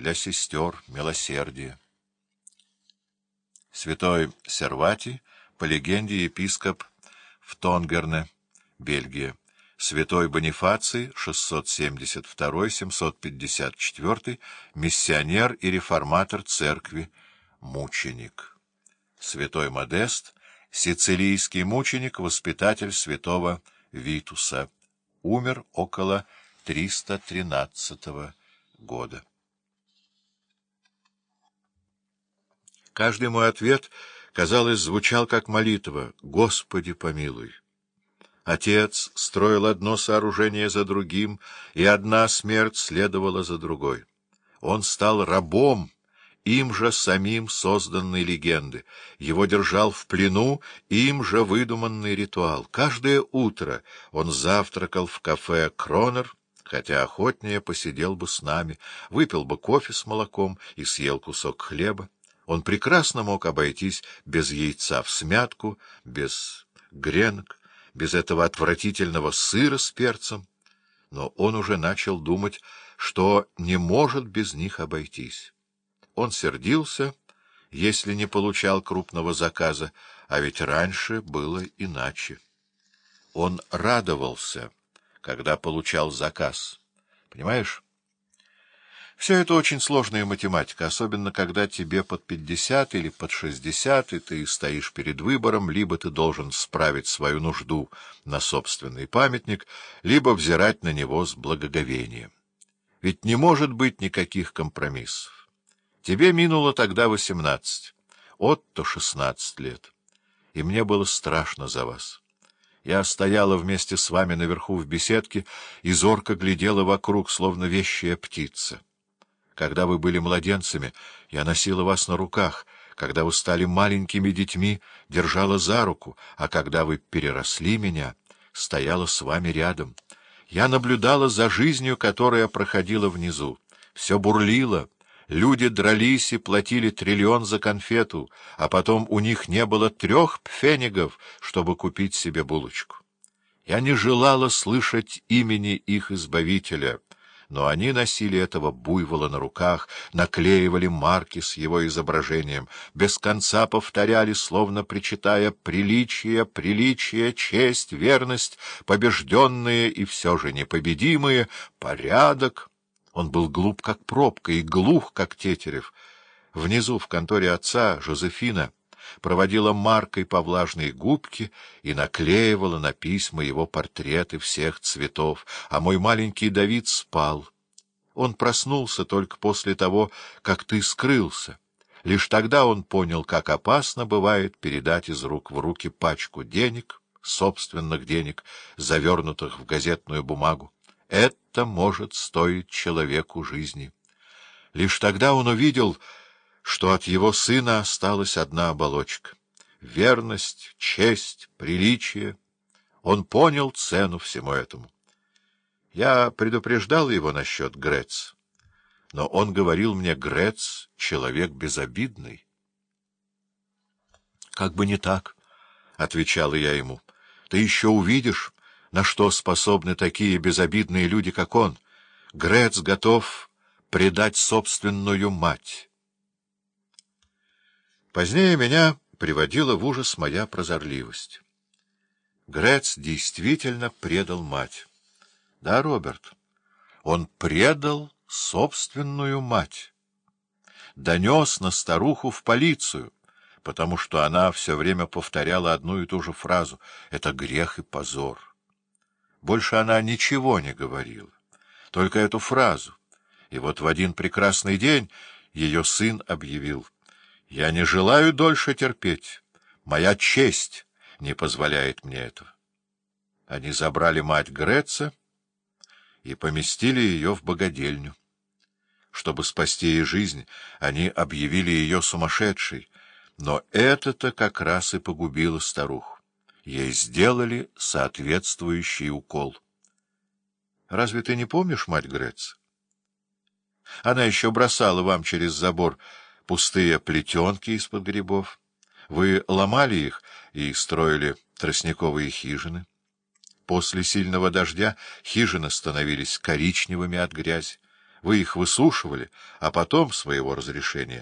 для сестер милосердие. Святой Серватий, по легенде епископ в Тонгерне, Бельгия. Святой Бонифаций, 672-754, миссионер и реформатор церкви, мученик. Святой Модест, сицилийский мученик, воспитатель святого Витуса, умер около 313 года. Каждый мой ответ, казалось, звучал как молитва «Господи помилуй». Отец строил одно сооружение за другим, и одна смерть следовала за другой. Он стал рабом им же самим созданной легенды. Его держал в плену им же выдуманный ритуал. Каждое утро он завтракал в кафе «Кронер», хотя охотнее посидел бы с нами, выпил бы кофе с молоком и съел кусок хлеба. Он прекрасно мог обойтись без яйца в смятку, без гренок, без этого отвратительного сыра с перцем, но он уже начал думать, что не может без них обойтись. Он сердился, если не получал крупного заказа, а ведь раньше было иначе. Он радовался, когда получал заказ. Понимаешь? Все это очень сложная математика, особенно когда тебе под пятьдесят или под шестьдесят, и ты стоишь перед выбором, либо ты должен справить свою нужду на собственный памятник, либо взирать на него с благоговением. Ведь не может быть никаких компромиссов. Тебе минуло тогда восемнадцать, Отто шестнадцать лет, и мне было страшно за вас. Я стояла вместе с вами наверху в беседке и зорко глядела вокруг, словно вещая птица. Когда вы были младенцами, я носила вас на руках, когда вы стали маленькими детьми, держала за руку, а когда вы переросли меня, стояла с вами рядом. Я наблюдала за жизнью, которая проходила внизу. Все бурлило. Люди дрались и платили триллион за конфету, а потом у них не было трех пфенигов, чтобы купить себе булочку. Я не желала слышать имени их избавителя — но они носили этого буйвола на руках, наклеивали марки с его изображением, без конца повторяли, словно причитая «приличие, приличие, честь, верность, побежденные и все же непобедимые, порядок». Он был глуп, как пробка, и глух, как тетерев. Внизу, в конторе отца, Жозефина проводила маркой по влажной губке и наклеивала на письма его портреты всех цветов, а мой маленький Давид спал. Он проснулся только после того, как ты скрылся. Лишь тогда он понял, как опасно бывает передать из рук в руки пачку денег, собственных денег, завернутых в газетную бумагу. Это может стоить человеку жизни. Лишь тогда он увидел что от его сына осталась одна оболочка — верность, честь, приличие. Он понял цену всему этому. Я предупреждал его насчет Грец, но он говорил мне, Грец — человек безобидный. — Как бы не так, — отвечала я ему, — ты еще увидишь, на что способны такие безобидные люди, как он. Грец готов предать собственную мать. Позднее меня приводила в ужас моя прозорливость. Грец действительно предал мать. Да, Роберт, он предал собственную мать. Донес на старуху в полицию, потому что она все время повторяла одну и ту же фразу — это грех и позор. Больше она ничего не говорила, только эту фразу. И вот в один прекрасный день ее сын объявил — я не желаю дольше терпеть. Моя честь не позволяет мне этого. Они забрали мать Греца и поместили ее в богадельню. Чтобы спасти ей жизнь, они объявили ее сумасшедшей, но это-то как раз и погубило старуху. Ей сделали соответствующий укол. Разве ты не помнишь мать Греца? Она еще бросала вам через забор пустые плетенки из-под грибов. Вы ломали их и строили тростниковые хижины. После сильного дождя хижины становились коричневыми от грязи. Вы их высушивали, а потом, своего разрешения,